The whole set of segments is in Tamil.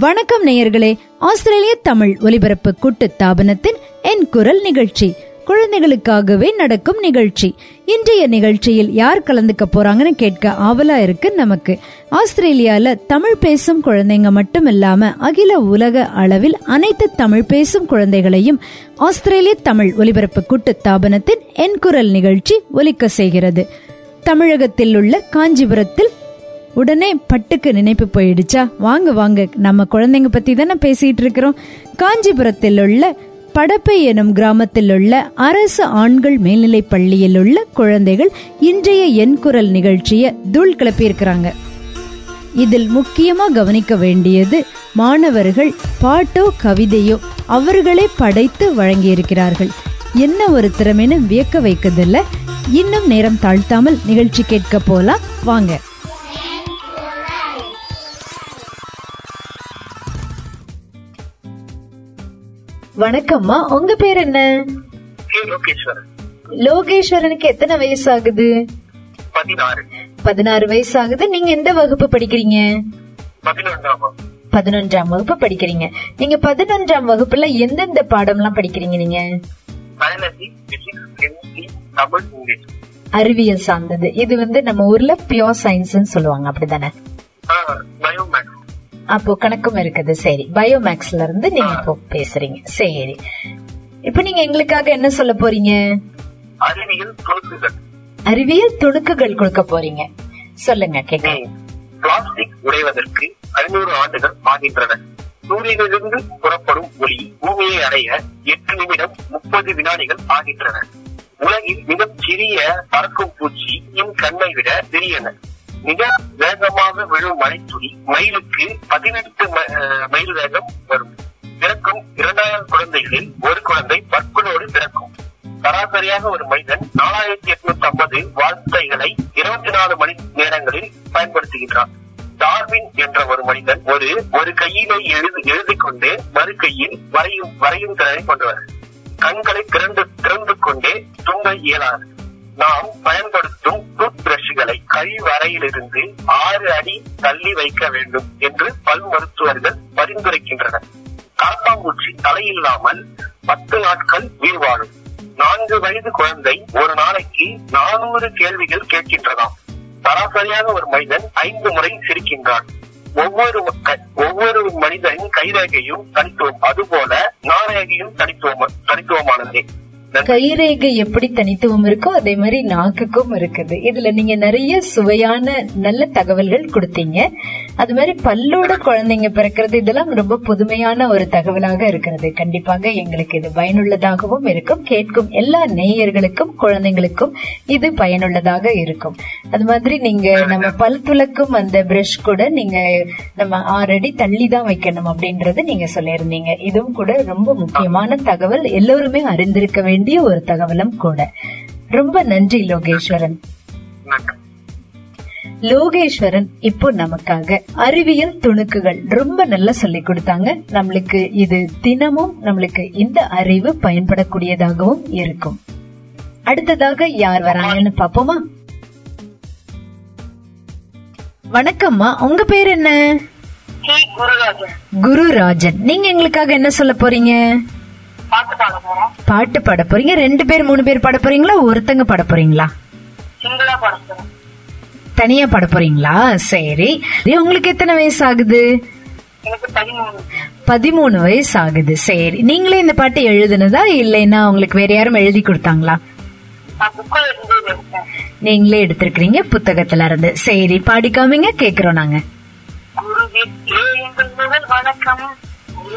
வணக்கம் நேயர்களே ஆஸ்திரேலிய தமிழ் ஒலிபரப்பு கூட்டு தாபனத்தின் என் குரல் நிகழ்ச்சி. குழந்தைகளுக்காகவே நடக்கும் நிகழ்ச்சி. இன்றைய நிகழ்ச்சியில் யார் கலந்துக்க போறாங்கன்னு கேட்க ஆவலா இருக்கு நமக்கு. ஆஸ்திரேலியால தமிழ் பேசும் குழந்தைங்க மட்டும் இல்லாம அகில உலக அளவில் அனைத்து தமிழ் பேசும் குழந்தைகளையும் ஆஸ்திரேலிய தமிழ் ஒலிபரப்பு கூட்டு தாபனத்தின் என் குரல் நிகழ்ச்சி ஒலிக்க செய்கிறது. தமிழகத்தில் உள்ள காஞ்சிபுரத்தில் உடனே பட்டுக்கு நினைப்பு போயிடுச்சா? வாங்க வாங்க நம்ம குழந்தைங்க பத்தி தானே பேசிட்டு இருக்கிறோம். காஞ்சிபுரத்தில் உள்ள படப்பை எனும் கிராமத்தில் உள்ள அரசு ஆண்கள் மேல்நிலை பள்ளியில் உள்ள குழந்தைகள் இன்றைய என் குரல் நிகழ்ச்சியை தூள் கிளப்பியிருக்கிறாங்க. இதில் முக்கியமா கவனிக்க வேண்டியது மாணவர்கள் பாட்டோ கவிதையோ அவர்களே படைத்து வழங்கியிருக்கிறார்கள். என்ன ஒரு திறமைன்னு வியக்க வைக்கதில்ல. இன்னும் நேரம் தாழ்த்தாமல் நிகழ்ச்சி கேட்க போலாம். வாங்க. வணக்கம்மா. உங்க பேர் என்ன? லோகேஸ்வரனுக்கு எத்தனை வயசு ஆகுது பதினாறு வயசு ஆகுது நீங்க எந்த வகுப்பு படிக்கிறீங்க? பதினொன்றாம் வகுப்பு. படிக்கிறீங்க. நீங்க பதினொன்றாம் வகுப்புல எந்தெந்த பாடம்லாம் படிக்கிறீங்க நீங்க? அறிவியல் சார்ந்தது. இது வந்து நம்ம ஊர்ல பியோர் சயின்ஸ் சொல்லுவாங்க. அப்படிதானே? அப்போ கணக்கும் இருக்குது. சரி பயோமேக்ஸ்ல இருந்து நீங்க இப்போ பேசுறீங்க. சரி. இப்ப நீங்க எங்களுக்காக என்ன சொல்ல போறீங்க? அறிவியல் துணுக்குகள். அறிவியல் துணுக்குகள் கொடுக்க போறீங்க. சொல்லுங்க கேட்க. பிளாஸ்டிக் உடைவதற்கு ஐநூறு ஆண்டுகள் ஆகின்றன. சூரியனிலிருந்து புறப்படும் ஒளி பூமியை அடைய எட்டு நிமிடம் முப்பது வினாடிகள் ஆகின்றன. உலகில் மிகச் சிறிய பறக்கும் பூச்சி என் கண்ணை விட சிறியன மிக வேகமாக விழும் மழைத்துளி மயிலுக்கு பதினெட்டு அஹ், மைல் வேகம் வரும். பிறக்கும் இரண்டாயிரம் குழந்தைகளில் ஒரு குழந்தை பற்களோடு பிறக்கும். சராசரியாக ஒரு மனிதன் நாலாயிரத்தி எட்நூத்தி ஐம்பது வார்த்தைகளை இருபத்தி நாலு மணி நேரங்களில் பயன்படுத்துகின்றான். டார்வின் என்ற ஒரு மனிதன் ஒரு ஒரு கையிலே எழுதி எழுதிக் கொண்டு மறு கையில் வரையும் வரையும் திறனை கொண்டவர். கண்களை திறந்து திறந்து கொண்டே தூங்க இயலாது. நாம் பயன்படுத்தும் டூத் பிரஷ்களை கழிவறையிலிருந்து ஆறு அடி தள்ளி வைக்க வேண்டும் என்று பல் மருத்துவர்கள் பரிந்துரைக்கின்றனர். காப்பாம்பூச்சி தலையில்லாமல் பத்து நாட்கள் உயிர் வாழும் நான்கு வயது குழந்தை ஒரு நாளைக்கு நானூறு கேள்விகள் கேட்கின்றதாம். சராசரியாக ஒரு மனிதன் ஐந்து முறை சிரிக்கின்றான். ஒவ்வொரு மக்கள் ஒவ்வொரு மனிதனின் கைரேகையும் தனித்துவம் அதுபோல நாரேகையும் தனித்துவம் தனித்துவமானதே. கைரேகை எப்படி தனித்துவம் இருக்கோ அதே மாதிரி நாக்குக்கும் இருக்குது. இதுல நீங்க நிறைய சுவையான நல்ல தகவல்கள் கொடுத்தீங்க. அது மாதிரி பல்லோட குழந்தைங்க பிறக்கிறது இதெல்லாம் ரொம்ப புதுமையான ஒரு தகவலாக இருக்கிறது. கண்டிப்பாக எங்களுக்கு இது பயனுள்ளதாகவும் இருக்கும். கேட்கும் எல்லா நேயர்களுக்கும் குழந்தைங்களுக்கும் இது பயனுள்ளதாக இருக்கும். அது மாதிரி நீங்க நம்ம பல் துளக்கும் அந்த பிரஷ் கூட நீங்க நம்ம ஆறடி தள்ளி தான் வைக்கணும் அப்படின்றது நீங்க சொல்லியிருந்தீங்க. இதுவும் கூட ரொம்ப முக்கியமான தகவல். எல்லோருமே அறிந்திருக்க வேண்டிய ஒரு தகவலும் கூட. ரொம்ப நன்றி லோகேஸ்வரன். லோகேஸ்வரன் இப்போ நமக்காக அறிவியல் துணுக்குகள் ரொம்ப நல்லா சொல்லி கொடுத்தாங்க. நம்மளுக்கு இது தினமும் நம்மளுக்கு இந்த அறிவு பயன்படக்கூடியதாகவும் இருக்கும். அடுத்ததாக யார் வராங்கன்னு பாப்போமா வணக்கம்மா உங்க பேர் என்ன? குருராஜன். குருராஜன். நீங்க எங்களுக்காக என்ன சொல்ல போறீங்க? பாட்டு பாட போறோம் பாட்டு பாட போறீங்க? ரெண்டு பேர் மூணு பேர் பாட போறீங்களா? ஒருத்தங்க பாட போறீங்களா? தனியா பாட போறீங்களா? சரி. உங்களுக்கு எத்தனை வயசு ஆகுது பதிமூணு. வயசு ஆகுது சரி. நீங்களே இந்த பாட்டு எழுதுனதா? இல்லைன்னா உங்களுக்கு வேற யாரும் எழுதி கொடுத்தாங்களா? நீங்களே எடுத்திருக்கிறீங்க புத்தகத்துல இருந்து. சரி பாடிக்காமீங்க கேக்குறோம் நாங்க. வணக்கம்.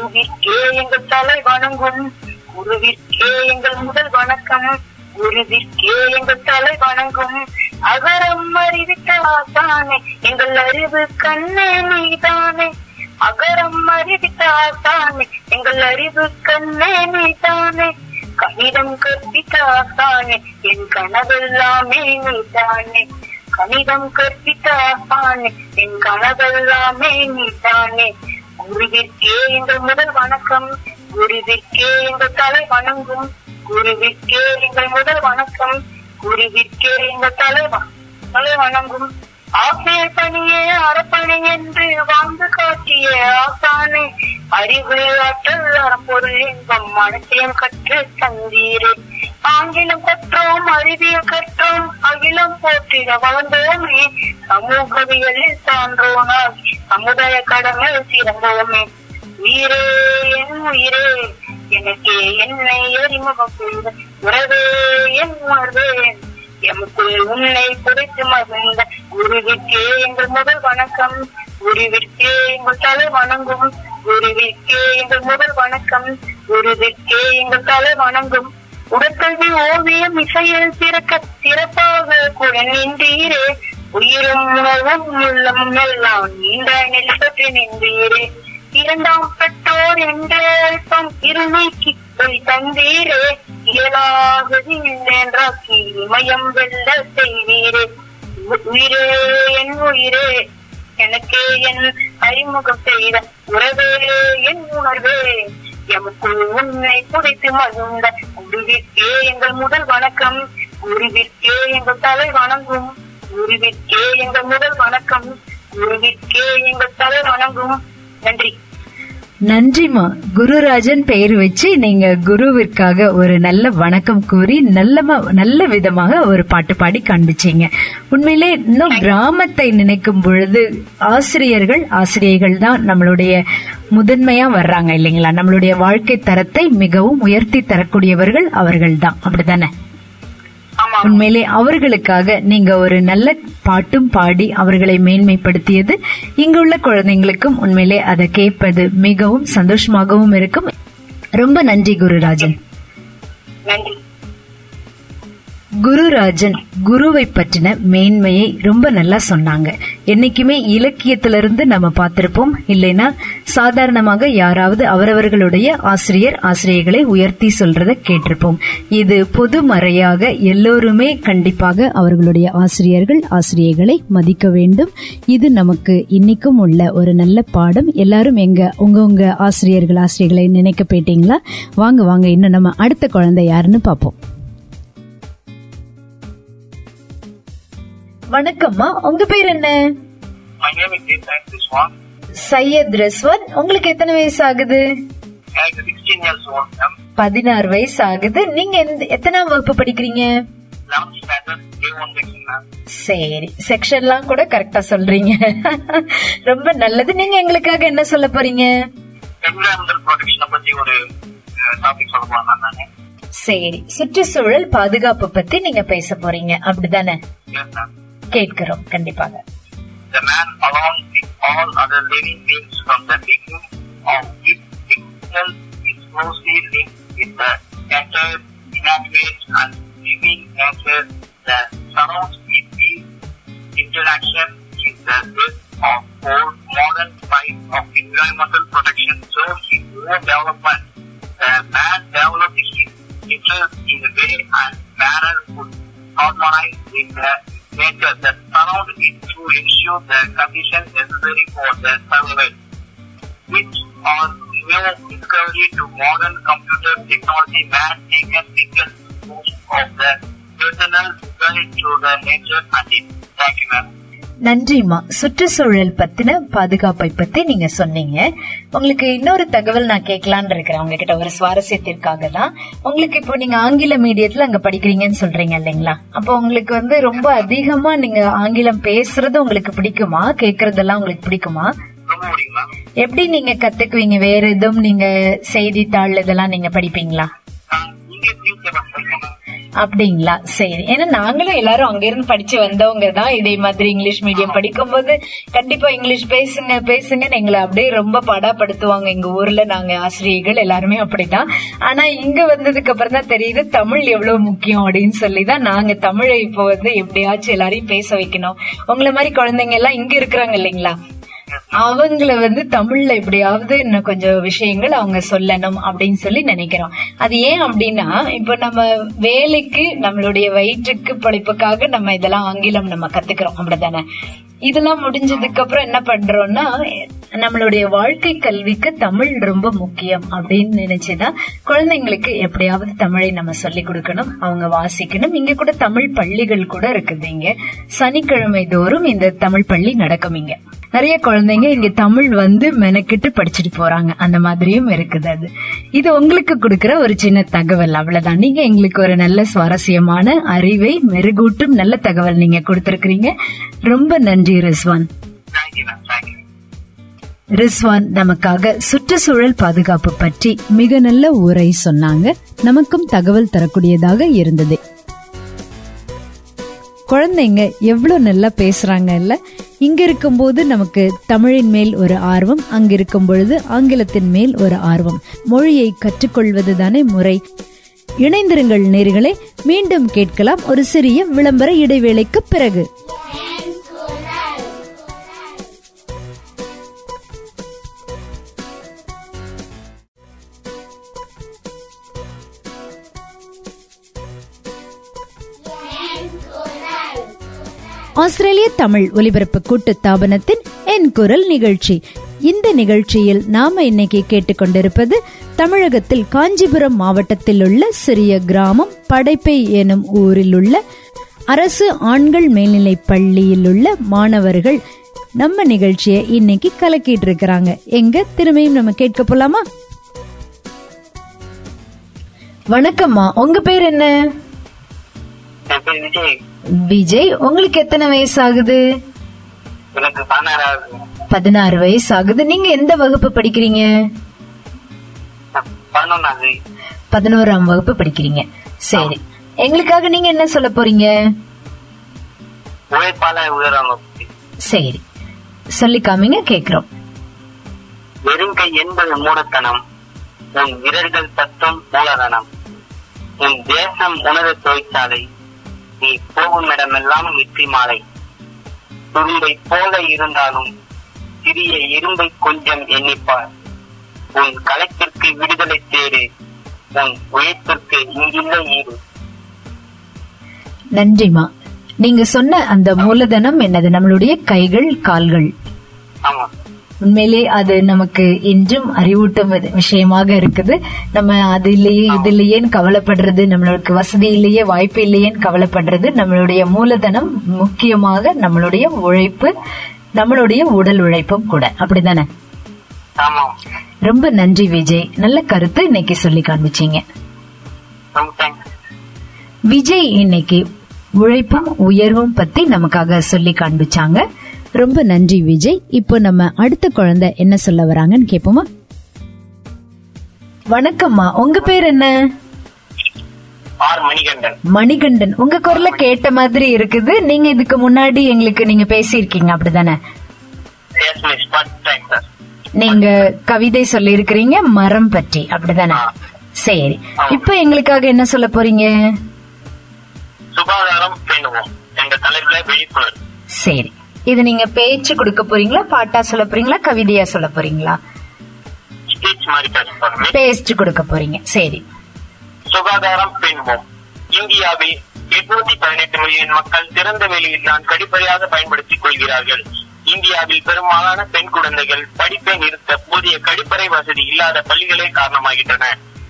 குருவிற்கே எங்கள் தலை வணங்கும் குருவிற்கே எங்கள் முதல் வணக்கம். குருவிற்கே எங்கள் தலை வணங்கும் அகரம் அறிவித்த ஆசானே எங்கள் அறிவு கண்ணே நீதானே. அகரம் அறிவித்த ஆசானே எங்கள் அறிவு கண்ணே நீதானே. கணிதம் கற்பித்த ஆசானே என் கனவெல்லாமே நீதானே. கணிதம் கற்பித்த ஆசானே என் கனவெல்லாமே நீதானே. குருவிற்கே இந்த முதல் வணக்கம். குருவிற்கே எங்கள் தலை வணங்கும். குருவிற்கே எங்கள் முதல் வணக்கம். குருவிற்கே எங்கள் தலை தலை வணங்கும். ஆசிரியர் பணியே அறப்பணி என்று வாழ்ந்து காட்டிய ஆசானே அறிவு ஆற்றல் அறப்பொருள் இன்பம் மனத்தையும் கற்று தந்தீரே. ஆங்கிலம் கற்றோம் அறிவியல் கற்றோம் அகிலம் போற்றிட வளர்ந்தோமே சமூகவியலில் சான்றோனாகி சமுதாய கடமை சிறந்தோமே உயிரே என் உயிரே எனக்கே என்னை அறிமுகம் செய்த உறவே என் உணர்வே. எமக்குள் உன்னை புதைத்து மகிழ்ந்த குருவிற்கே எங்கள் முதல் வணக்கம். குருவிற்கே எங்கள் தலை வணங்கும். குருவிற்கே எங்கள் முதல் வணக்கம். குருவிற்கே எங்கள் தலை வணங்கும். உடற்கல்வி ஓவியம் இசையில் சிறக்க சிறப்பாக குழந்தீரே உயிரும் உணவும் உள்ளமும் எல்லாம் நீண்ட நெல்பற்றி நின்றீரே. இரண்டாம் பெற்றோர் என்ற அல்பம் இருநீக்கி போய் தந்தீரே. இயலாகதி என்றாக்கி இமயம் வெல்ல செய்வீரே. உயிரே என் உயிரே. எனக்கே என் அறிமுகம் செய்த உறவே என் உணர்வே. எமக்குள் உன்னை புதைத்து மகிழ்ந்த குருவிற்கே எங்கள் முதல் வணக்கம். குருவிற்கே எங்கள் தலை வணங்கும் குருவிற்கே எங்கள் முதல் வணக்கம். குருவிற்கே எங்கள் தலை வணங்கும். நன்றி. நன்றிமா குருராஜன் பெயர் வச்சு நீங்க குருவிற்காக ஒரு நல்ல வணக்கம் கூறி நல்ல நல்ல விதமாக ஒரு பாட்டு பாடி காண்பிச்சீங்க. உண்மையிலே இன்னும் கிராமத்தை நினைக்கும் பொழுது ஆசிரியர்கள் ஆசிரியர்கள் தான் நம்மளுடைய முதன்மையா வர்றாங்க இல்லைங்களா? நம்மளுடைய வாழ்க்கை தரத்தை மிகவும் உயர்த்தி தரக்கூடியவர்கள் அவர்கள் தான். அப்படித்தானே? உண்மையிலே அவர்களுக்காக நீங்க ஒரு நல்ல பாட்டும் பாடி அவர்களை மேன்மைப்படுத்தியது இங்குள்ள குழந்தைங்களுக்கும் உண்மையிலே அதை கேட்பது மிகவும் சந்தோஷமாகவும் இருக்கும். ரொம்ப நன்றி குருராஜன். நன்றி. குருராஜன் குருவை பற்றின மேன்மையை ரொம்ப நல்லா சொன்னாங்க. என்னைக்குமே இலக்கியத்திலிருந்து நம்ம பார்த்திருப்போம். இல்லைன்னா சாதாரணமாக யாராவது அவரவர்களுடைய ஆசிரியர் ஆசிரியர்களை உயர்த்தி சொல்றத கேட்டிருப்போம். இது பொது மறையாக எல்லோருமே கண்டிப்பாக அவர்களுடைய ஆசிரியர்கள் ஆசிரியர்களை மதிக்க வேண்டும். இது நமக்கு இன்னைக்கும் உள்ள ஒரு நல்ல பாடம். எல்லாரும் எங்க உங்க உங்க ஆசிரியர்கள் ஆசிரியர்களை நினைக்க போயிட்டீங்களா? வாங்க வாங்க இன்னும் நம்ம அடுத்த குழந்தை யாருன்னு பார்ப்போம். வணக்கம்மா. உங்க பேர் என்ன. சையத் ரஸ்வன் உங்களுக்கு எத்தனை வயசு ஆகுது? எனக்கு 16 years old. I'm பதினாறு வயசு ஆகுது. நீங்க எத்தனாம் வகுப்பு படிக்கிறீங்க? 11th standard, A1 section. ma'am. சரி. செக்ஷன்லாம் கூட கரெக்டா சொல்றீங்க. ரொம்ப நல்லது. நீங்க எங்களுக்காக என்ன சொல்ல போறீங்க? சரி. சுற்றுச்சூழல் பாதுகாப்பு பத்தி நீங்க பேச போறீங்க. அப்படிதானே. கேட்கிறோம் கண்டிப்பாக The man along with all other living beings from the beginning of his existence is closely linked with the entire inanimate and living nature that surrounds it. His interaction is the base of all modern type of environmental protection. So his own development, the man developed his interest in a way and manner would harmonize with the nature that surrounds it to ensure the conditions necessary for their survival, which are new discovery to modern computer technology man taken biggest boost of the personal journey to the nature and it. Thank you, ma'am. நன்றிம்மா சுற்றுச்சூழல் பத்தின பாதுகாப்பை பத்தி நீங்க சொன்னீங்க. உங்களுக்கு இன்னொரு தகவல் நான் கேட்கலான்னு இருக்கிறேன். உங்ககிட்ட ஒரு சுவாரஸ்யத்திற்காக தான். உங்களுக்கு இப்போ நீங்க ஆங்கில மீடியத்துல அங்க படிக்கிறீங்கன்னு சொல்றீங்க இல்லைங்களா? அப்போ உங்களுக்கு வந்து ரொம்ப அதிகமா நீங்க ஆங்கிலம் பேசுறது உங்களுக்கு பிடிக்குமா? கேக்குறதெல்லாம் உங்களுக்கு பிடிக்குமா? எப்படி நீங்க கத்துக்குவீங்க? வேற எதுவும் நீங்க செய்தித்தாள் இதெல்லாம் நீங்க படிப்பீங்களா? அப்படிங்களா? சரி. ஏன்னா நாங்களும் எல்லாரும் அங்கிருந்து படிச்சு வந்தவங்க தான் இதே மாதிரி இங்கிலீஷ் மீடியம் படிக்கும்போது கண்டிப்பா இங்கிலீஷ் பேசுங்க பேசுங்கன்னு எங்களை அப்படியே ரொம்ப படாப்படுத்துவாங்க. எங்க ஊர்ல நாங்க ஆசிரியர்கள் எல்லாருமே அப்படிதான். ஆனா இங்க வந்ததுக்கு அப்புறம் தான் தெரியுது தமிழ் எவ்வளவு முக்கியம் அப்படின்னு சொல்லி தான் நாங்க தமிழை இப்போ வந்து எப்படியாச்சும் எல்லாரையும் பேச வைக்கணும். உங்களை மாதிரி குழந்தைங்க எல்லாம் இங்க இருக்கிறாங்க இல்லைங்களா? அவங்கள வந்து தமிழ்ல எப்படியாவது இன்னும் கொஞ்சம் விஷயங்கள் அவங்க சொல்லணும் அப்படின்னு சொல்லி நினைக்கிறோம். அது ஏன் அப்படின்னா இப்ப நம்ம வேலைக்கு நம்மளுடைய வயிற்றுக்கு படிப்புக்காக நம்ம இதெல்லாம் ஆங்கிலம் நம்ம கத்துக்கிறோம். அப்படிதானே இதெல்லாம் முடிஞ்சதுக்கு அப்புறம் என்ன பண்றோம்னா நம்மளுடைய வாழ்க்கை கல்விக்கு தமிழ் ரொம்ப முக்கியம் அப்படின்னு நினைச்சுதான் குழந்தைங்களுக்கு எப்படியாவது தமிழை நம்ம சொல்லி கொடுக்கணும் அவங்க வாசிக்கணும். இங்க கூட தமிழ் பள்ளிகள் கூட இருக்குது இங்க. சனிக்கிழமை தோறும் இந்த தமிழ் பள்ளி நடக்கும் இங்க. நிறைய குழந்தைங்க இங்க தமிழ் வந்து மெனக்கிட்டு படிச்சுட்டு போறாங்க. அந்த மாதிரியும் இருக்குது அது. இது உங்களுக்கு கொடுக்கிற ஒரு சின்ன தகவல். அவ்வளவுதான். நீங்க எங்களுக்கு ஒரு நல்ல சுவாரஸ்யமான அறிவை மெருகூட்டும் நல்ல தகவல் நீங்க கொடுத்திருக்கிறீங்க. ரொம்ப நன்றி ரிஸ்வான். ரிஸ்வான் நமக்காக சுற்றுச்சூழல் பாதுகாப்பு பற்றி மிக நல்ல உரை சொன்னாங்க. நமக்கும் தகவல் தரக்கூடியதாக இருந்தது. குழந்தைங்க எவ்வளவு நல்லா பேசுறாங்க இல்ல இங்க இருக்கும்போது நமக்கு தமிழின் மேல் ஒரு ஆர்வம் அங்கிருக்கும் பொழுது ஆங்கிலத்தின் மேல் ஒரு ஆர்வம். மொழியை கற்றுக்கொள்வது தானே முறை. இணைந்திருங்கள் நேர்களை மீண்டும் கேட்கலாம் ஒரு சிறிய விளம்பர இடைவேளைக்கு பிறகு. ஆஸ்திரேலிய தமிழ் ஒலிபரப்பு கூட்டு தாபனத்தின் என் குரல் நிகழ்ச்சி. இந்த நிகழ்ச்சியில் நாம இன்னைக்கு கேட்டுக்கொண்டிருப்பது தமிழகத்தில் காஞ்சிபுரம் மாவட்டத்தில் உள்ள சிறிய கிராமம் படைப்பை எனும் ஊரில் உள்ள அரசு ஆண்கள் மேல்நிலை பள்ளியில் உள்ள மாணவர்கள் நம்ம நிகழ்ச்சியை இன்னைக்கு கலக்கிட்டு இருக்கிறாங்க எங்க திரும்பியும் நம்ம கேட்க போலாமா? வணக்கம்மா. உங்க பேர் என்ன? விஜய் உங்களுக்கு எத்தனை வயசு ஆகுது பதினாறு வயசு ஆகுது நீங்க எந்த வகுப்பு படிக்கிறீங்க? பதினோராம் வகுப்பு படிக்கிறீங்க. சரி. எங்களுக்காக நீங்க என்ன சொல்ல போறீங்க? சரி. சொல்லி காமிங்க கேக்குறோம். வெறுங்கை என்பது மூடத்தனம். உன் விரல்கள் தத்தும் மூலதனம். உன் தேசம் உணவு தொழிற்சாலை. நீ போகும் இடமெல்லாம் வெற்றி மாலை. துரும்பை போல இருந்தாலும் சிறிய இரும்பை கொஞ்சம் எண்ணிப்பார். உன் களத்திற்கு விடுதலை தேடு. உன் உழைப்பிற்கு இங்கில்லை ஈடு நன்றிமா நீங்க சொன்ன அந்த மூலதனம் என்னது? நம்மளுடைய கைகள் கால்கள். உண்மையிலே அது நமக்கு இன்றும் அறிவூட்டும் விஷயமாக இருக்குது. நம்ம அது இல்லையே இது இல்லையேன்னு கவலைப்படுறது நம்மளுக்கு வசதி இல்லையே வாய்ப்பு இல்லையேன்னு கவலைப்படுறது நம்மளுடைய மூலதனம் முக்கியமாக நம்மளுடைய உழைப்பு நம்மளுடைய உடல் உழைப்பும் கூட. அப்படிதானே? ரொம்ப நன்றி விஜய். நல்ல கருத்து இன்னைக்கு சொல்லி காண்பிச்சீங்க. விஜய் இன்னைக்கு உழைப்பும் உயர்வும் பத்தி நமக்காக சொல்லி காண்பிச்சாங்க. ரொம்ப நன்றி விஜய். இப்போ நம்ம அடுத்த குழந்தை என்ன சொல்ல வராங்கன்னு கேப்போமா? வணக்கம்மா. உங்க பேர் என்ன? மணிகண்டன். உங்க குரல கேட்ட மாதிரி இருக்குது. நீங்க இதுக்கு முன்னாடி எங்களுக்கு நீங்க பேசியிருக்கீங்க அப்படிதானே? நீங்க கவிதை சொல்லி இருக்கிறீங்க மரம் பற்றி அப்படிதானே? சரி. இப்ப எங்களுக்காக என்ன சொல்ல போறீங்க? சுகாதாரம் சரி. இது நீங்க பேச்சு கொடுக்க போறீங்களா பாட்டா சொல்ல போறீங்களா கவிதையா சொல்ல போறீங்களா? ஸ்பீச் மாதிரி பேச போறோம். பேஸ்ட் கொடுக்க போறீங்க. சரி. சுகாதாரம் பேணுவோம் இந்தியாவில் எட்நூத்தி பதினெட்டு மில்லியன் மக்கள் திறந்த வெளியில் தான் கழிப்பறையாக பயன்படுத்திக் கொள்கிறார்கள். இந்தியாவில் பெரும்பாலான பெண் குழந்தைகள் படிப்பை நிறுத்த போதிய கழிப்பறை வசதி இல்லாத பள்ளிகளே காரணமாகின்றன.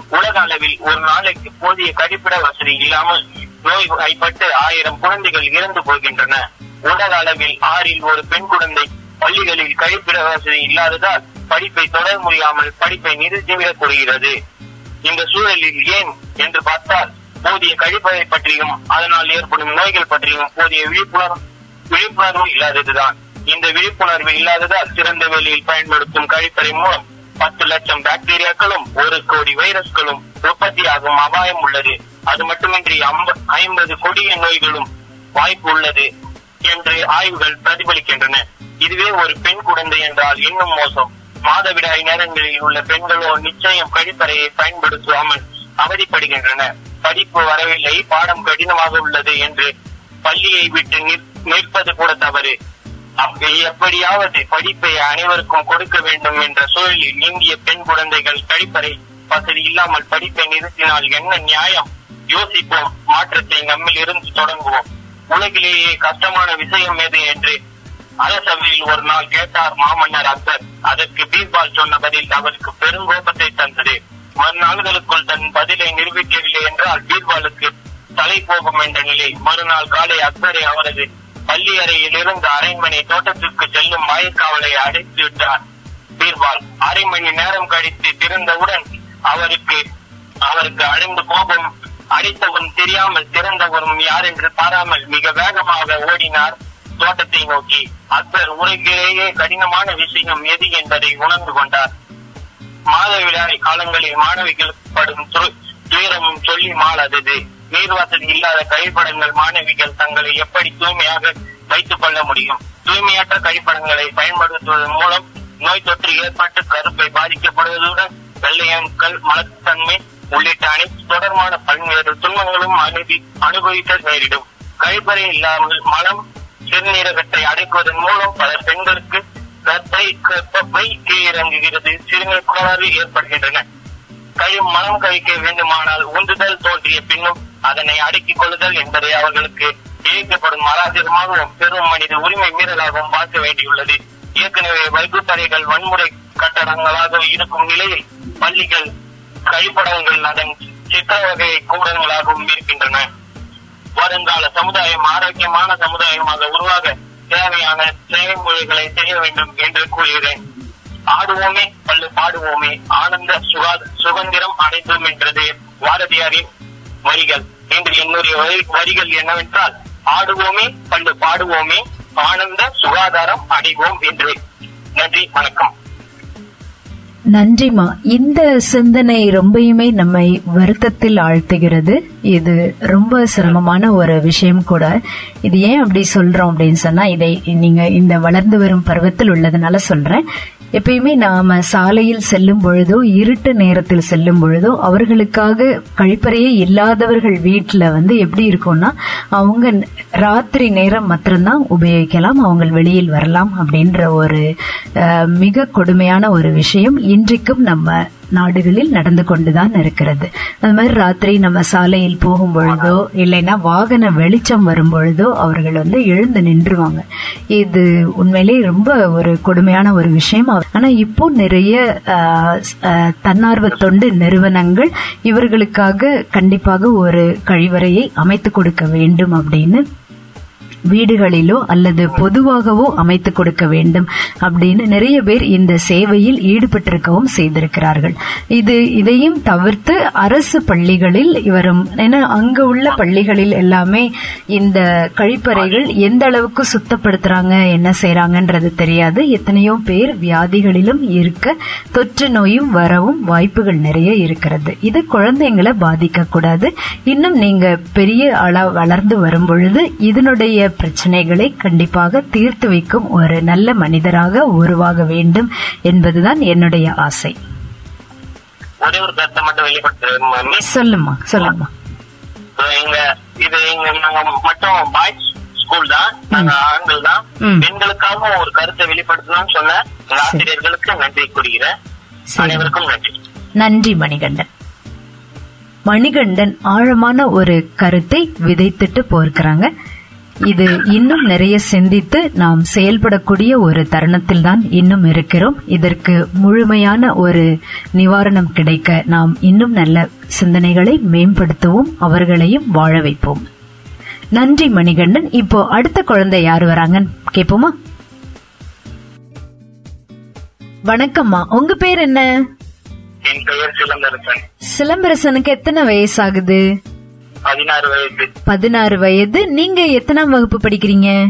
உலக அளவில் ஒரு நாளைக்கு போதிய கழிப்பிட வசதி இல்லாமல் நோய் வாய்ப்பட்டு ஆயிரம் குழந்தைகள் இறந்து போகின்றன. உலக அளவில் ஆறில் ஒரு பெண் குழந்தை பள்ளிகளில் கழிப்பிட வசதி இல்லாததால் படிப்பை தொடர முடியாமல் படிப்பை நிறுத்திவிடக் கூறுகிறது இந்த சூழலில் ஏன் என்று பார்த்தால் போதிய கழிப்பறை பற்றியும் அதனால் ஏற்படும் நோய்கள் பற்றியும் போதிய விழிப்புணர்வு விழிப்புணர்வு இல்லாததுதான். இந்த விழிப்புணர்வு இல்லாததால் சிறந்த வெளியில் பயன்படுத்தும் கழிப்பறை மூலம் பத்து லட்சம் பாக்டீரியாக்களும் ஒரு கோடி வைரஸ்களும் உற்பத்தியாகும் அபாயம் உள்ளது. அது மட்டுமின்றி ஐம்ப- ஐம்பது கொடிய நோய்களும் வாய்ப்பு உள்ளது. என்று ஆய்வுகள் பிரதிபலிக்கின்றன. இதுவே ஒரு பெண் குழந்தை என்றால் இன்னும் மோசம். மாதவிடாய் நேரங்களில் உள்ள பெண்களோ நிச்சயம் கழிப்பறையை பயன்படுத்தாமல் அவதிப்படுகின்றன. படிப்பு வரவில்லை பாடம் கடினமாக உள்ளது என்று பள்ளியை விட்டு நிற்- நிற்பது கூட தவறு. அப்படி எப்படியாவது படிப்பை அனைவருக்கும் கொடுக்க வேண்டும் என்ற சூழலில் இந்திய பெண் குழந்தைகள் கழிப்பறை வசதி இல்லாமல் படிப்பை நிறுத்தினால் என்ன நியாயம்? யோசிப்போம். மாற்றத்தை நம்மில் இருந்து தொடங்குவோம். உலகிலேயே கஷ்டமான விஷயம் எது என்று அரசவையில் ஒரு நாள் கேட்டார் மாமன்னர் அக்பர். அதற்கு பீர்பால் சொன்ன பதில் அவருக்கு பெருங்கோபத்தை தந்தது. மறுநாள்களுக்குள் தன் பதிலை நிரூபிக்கவில்லை என்றால் பீர்பாலுக்கு தலை போகும் என்ற நிலை. மறுநாள் காலை அக்பரை அவரது பள்ளி அறையில் இருந்து அரண்மனை தோட்டத்திற்கு செல்லும் வாய்க்காவலை அடைத்து விட்டார். பீர்பால் அரை மணி நேரம் கழித்து திறந்தவுடன் அவருக்கு அவருக்கு அடைந்த கோபம் அடித்தவரும் தெரியாமல் திறந்தவரும் யார் என்று பாராமல் மிக வேகமாக ஓடினார் தோட்டத்தை நோக்கி. அக்பர் உலகிலேயே கடினமான விஷயம் எது என்பதை உணர்ந்து கொண்டார். மாதவிடாய் காலங்களில் மாணவிகள் படும் துரு- துயரமும் சொல்லி மாளாதது. நீர் வசதி இல்லாத கைப்படங்கள் மாணவிகள் தங்களை எப்படி தூய்மையாக வைத்துக் கொள்ள முடியும்? தூய்மையற்ற கைப்படங்களை பயன்படுத்துவதன் மூலம் நோய் தொற்று ஏற்பட்டு கருப்பை பாதிக்கப்படுவதுடன் வெள்ளையணுக்கள் மலத்தன்மை உள்ளிட்ட அனைத்து தொடர்பான பல்வேறு துன்பங்களும் அனுபவி அனுபவிக்க நேரிடும். கழிப்பறை இல்லாமல் மனம் சிறுநீரகத்தை அடைக்குவதன் மூலம் பல பெண்களுக்கு கர்ப்பை கர்ப்பப்பை கீழிறங்குகிறது சிறுநீர் கோளாறு ஏற்படுகின்றன. கழிவு மனம் கழிக்க வேண்டுமானால் உந்துதல் தோன்றிய பின்னும் அதனை அடக்கிக் கொள்ளுதல் என்பதை அவர்களுக்கு இழைக்கப்படும் அராஜகமாகவும் பெரும் மனித உரிமை மீறலாகவும் பார்க்க வேண்டியுள்ளது. ஏற்கனவே வகுப்பறைகள் வன்முறை கட்டடங்களாக இருக்கும் நிலையில் பள்ளிகள் கழிப்படங்கள் அதன் சித்திரவகை கூடங்களாகவும் இருக்கின்றன. வருங்கால சமுதாயம் ஆரோக்கியமான சமுதாயமாக உருவாக தேவையான செயல்முறைகளை செய்ய வேண்டும் என்று கூறுகிறேன். ஆடுவோமே பல்லு பாடுவோமே ஆனந்த சுகாத சுதந்திரம் அடைந்தோம் என்றது பாரதியாரின் வரிகள். என்று என்னுடைய வரிகள் என்னவென்றால் ஆடுவோமே பல்லு பாடுவோமே ஆனந்த சுகாதாரம் அடைவோம் என்று. நன்றி வணக்கம். நன்றிமா இந்த சிந்தனை ரொம்பயுமே நம்மை வருத்தத்தில் ஆழ்த்துகிறது. இது ரொம்ப சிரமமான ஒரு விஷயம் கூட. இது ஏன் அப்படி சொல்றோம் அப்படின்னு சொன்னா இதை நீங்க இந்த வளர்ந்து வரும் பருவத்தில் உள்ளதுனால சொல்றேன். எப்பயுமே நாம சாலையில் செல்லும் பொழுதோ இருட்டு நேரத்தில் செல்லும் பொழுதோ அவர்களுக்காக கழிப்பறையே இல்லாதவர்கள் வீட்டுல வந்து எப்படி இருக்கும்னா அவங்க ராத்திரி நேரம் மட்டும்தான் உபயோகிக்கலாம் அவங்க வெளியில் வரலாம் அப்படின்ற ஒரு மிக கொடுமையான ஒரு விஷயம். இன்றைக்கும் நம்ம நாடுகளில் நடந்து கொண்டுதான் இருக்கிறது. அது மாதிரி ராத்திரி நம்ம சாலையில் போகும் பொழுதோ இல்லைன்னா வாகன வெளிச்சம் வரும் பொழுதோ அவர்கள் வந்து எழுந்து நின்றுவாங்க. இது உண்மையிலே ரொம்ப ஒரு கொடுமையான ஒரு விஷயம். ஆனா இப்போ நிறைய ஆஹ், தன்னார்வ தொண்டு நிறுவனங்கள் இவர்களுக்காக கண்டிப்பாக ஒரு கழிவறையை அமைத்து கொடுக்க வேண்டும் அப்படின்னு வீடுகளிலோ அல்லது பொதுவாகவோ அமைத்து கொடுக்க வேண்டும் அப்படின்னு நிறைய பேர் இந்த சேவையில் ஈடுபட்டிருக்கவும் செய்திருக்கிறார்கள். இது இதையும் தவிர்த்து அரசு பள்ளிகளில் இவரும் ஏன்னா அங்க உள்ள பள்ளிகளில் எல்லாமே இந்த கழிப்பறைகள் எந்த அளவுக்கு சுத்தப்படுத்துறாங்க என்ன செய்யறாங்கன்றது தெரியாது. எத்தனையோ பேர் வியாதிகளிலும் இருக்க தொற்று நோயும் வரவும் வாய்ப்புகள் நிறைய இருக்கிறது. இது குழந்தைங்களை பாதிக்க கூடாது இன்னும் நீங்க பெரிய அள வளர்ந்து வரும் பொழுது இதனுடைய பிரச்சனைகளை கண்டிப்பாக தீர்த்து வைக்கும் ஒரு நல்ல மனிதராக உருவாக வேண்டும் என்பதுதான் என்னுடைய ஆசை. ஒரே ஒரு கருத்தை மட்டும் வெளிப்படுத்துறேன் மிஸ் சொல்லுமா சொல்லுமா எங்க இது எங்க நாங்க மட்டும் பாய்ஸ் ஸ்கூல் தான் நாங்க ஆண்கள் தான். ஒரு கருத்தை வெளிப்படுத்தணும்னு சொன்ன எங்க ஆசிரியர்களுக்கு நன்றி கூறுகிறேன். சரி. அனைவருக்கும் நன்றி. நன்றி மணிகண்டன். மணிகண்டன் ஆழமான ஒரு கருத்தை விதைத்துட்டு போயிருக்கிறாங்க. இது இன்னும் நிறைய சிந்தித்து நாம் செயல்படக்கூடிய ஒரு தருணத்தில் தான் இன்னும் இருக்கிறோம். இதற்கு முழுமையான ஒரு நிவாரணம் கிடைக்க நாம் இன்னும் நல்ல சிந்தனைகளை மேம்படுத்துவோம் அவர்களையும் வாழ வைப்போம். நன்றி மணிகண்டன். இப்போ அடுத்த குழந்தை யார் வராங்கன்னு கேட்போமா? வணக்கம்மா. உங்க பேர் என்ன? சிலம்பரசனுக்கு எத்தனை வயசாகுது? பதினாறு வயசு பதினாறு வயது. நீங்க எத்தனாம் வகுப்பு படிக்கிறீங்க?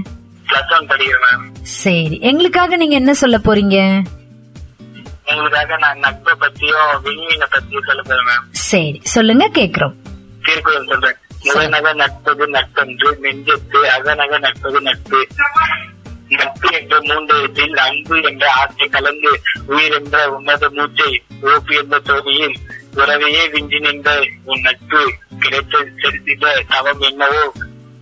பிளஸ் ஒன் படிக்கிறேன் சரி. எங்களுக்காக நீங்க என்ன சொல்ல போறீங்க? உங்களுக்காக நான் நட்பை பத்தியும் விண்மீனை பத்தியும் சொல்ல போறேன் சரி. சொல்லுங்க கேக்குறோம். திருக்குறள் சொல்றேன். முகநக நட்பது நட்பன்று நெஞ்சத்து அகநக நட்பது நட்பு. நட்பு என்ற மூன்று எழுத்தில் அன்பு என்ற ஆசை கலந்து உயிர் என்ற உன்னத மூச்சை உறுப்பு என்ற தோதியில் உறவையே விஞ்சி நின்ற உன் நட்பு. கிடைத்து செலுத்திட தவம் என்னவோ?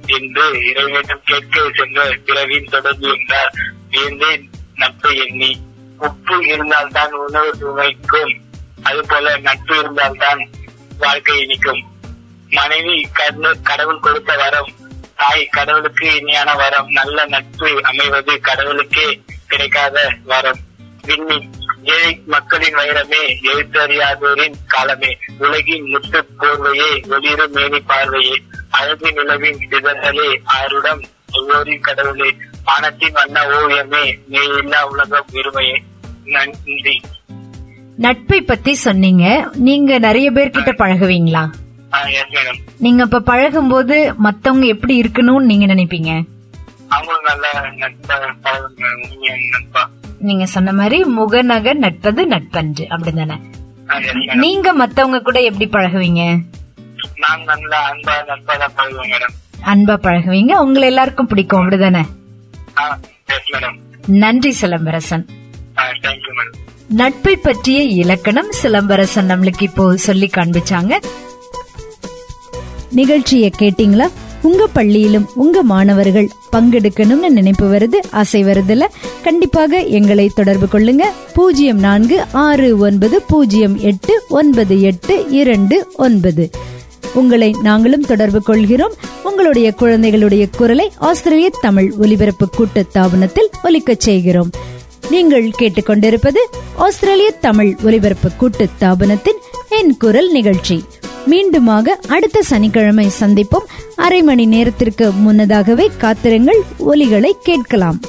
என்று இறைவனிடம் கேட்க சென்ற பிறவின் தொடர்பு என்றார். வியந்தேன் நட்பை எண்ணி. உப்பு இருந்தால்தான் உணவு சுவைக்கும். அதுபோல நட்பு இருந்தால்தான் வாழ்க்கை இனிக்கும். மனைவி கண்ணு கடவுள் கொடுத்த வரம் தாய் கடவுளுக்கு இனியான வரம் நல்ல நட்பு அமைவது கடவுளுக்கே கிடைக்காத வரம். விண்ணின் ஏழை மக்களின் வைரமே எழுத்தறியாதோரின் காலமே. உலகின் முத்து போர்வையே ஒளிரும் மேனி பார்வையே. அழகு நிலவின் சிதறலே ஆருடம் ஒவ்வொரின் கடவுளே. வானத்தின் வண்ண ஓவியமே நீ உலக பெருமையே நன்றி. நட்பை பத்தி சொன்னீங்க. நீங்க நிறைய பேர்கிட்ட பழகுவீங்களா? நீங்க இப்ப பழகும்போது மத்தவங்க எப்படி இருக்கணும்னு நீங்க நினைப்பீங்க? அவங்களும் நல்ல நட்பா பழகுங்க. நட்பா. நீங்க சொன்ன மாதிரி முகநக நட்பது நட்பன்று அப்படிதானே. நீங்க மத்தவங்க கூட எப்படி பழகுவீங்க? அன்பா பழகுவீங்க? உங்களை எல்லாருக்கும் பிடிக்கும் அப்படிதானே? நன்றி சிலம்பரசன். நட்பை பற்றிய இலக்கணம் சிலம்பரசன் நம்மளுக்கு இப்போ சொல்லி காண்பிச்சாங்க. நிகழ்ச்சியை கேட்டீங்களா? உங்க பள்ளியிலும் உங்க மாணவர்கள் பங்கெடுக்கணும்னு நினைப்பு வருது ஆசை வருதுல கண்டிப்பாக எங்களை தொடர்பு கொள்ளுங்க. பூஜ்ஜியம் நான்கு ஆறு ஒன்பது பூஜ்ஜியம் எட்டு ஒன்பது எட்டு இரண்டு ஒன்பது. உங்களை நாங்களும் தொடர்பு கொள்கிறோம். உங்களுடைய குழந்தைகளுடைய குரலை ஆஸ்திரேலிய தமிழ் ஒலிபரப்பு கூட்டு தாபனத்தில் ஒலிக்கச் செய்கிறோம். நீங்கள் கேட்டுக்கொண்டிருப்பது ஆஸ்திரேலிய தமிழ் ஒலிபரப்பு கூட்டு தாபனத்தின் என் குரல் நிகழ்ச்சி. மீண்டுமாக அடுத்த சனிக்கிழமை சந்திப்போம். அரை மணி நேரத்திற்கு முன்னதாகவே காத்திருங்கள். ஒலிகளை கேட்கலாம்.